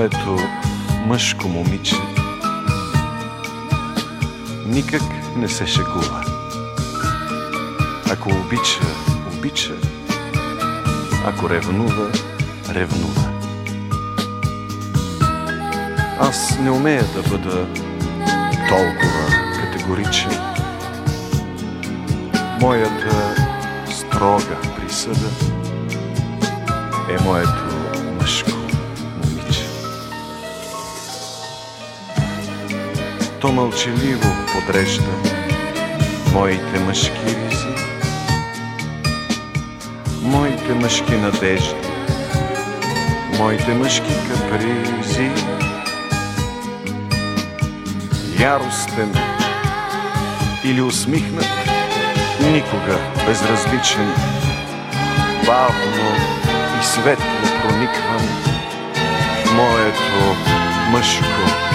моето мъжко момиче никак не се шегува. Ако обича, обича. Ако ревнува, ревнува. Аз не умея да бъда толкова категоричен. Моята строга присъда е моето мъжко То мълчаливо подрежда моите мъжки ризи, моите мъжки надежди, моите мъжки капризи. Яростен или усмихнат, никога безразличен, бавно и светло прониквам в моето мъжко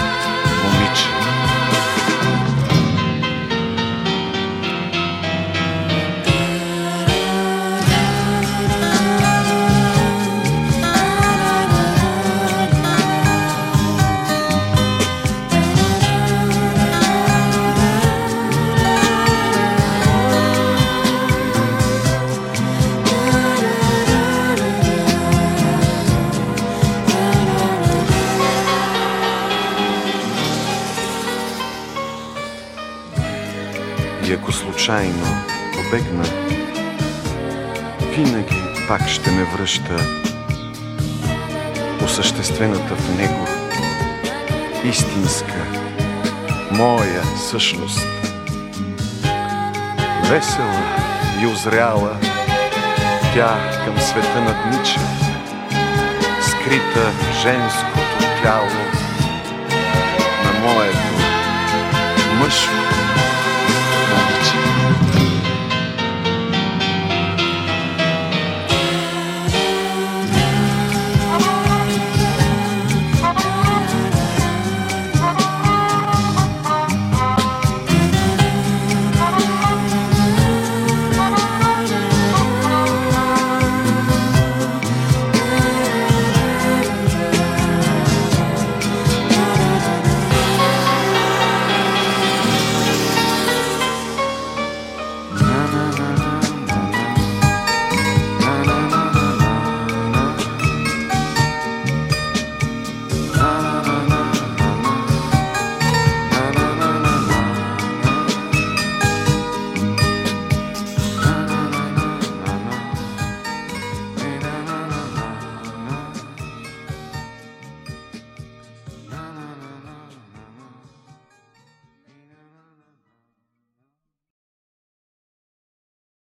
И ако случайно побегна, винаги пак ще ме връща осъществената в него истинска, моя същност. Весела и озряла, тя към света наднича, скрита женското тяло на моето мъжко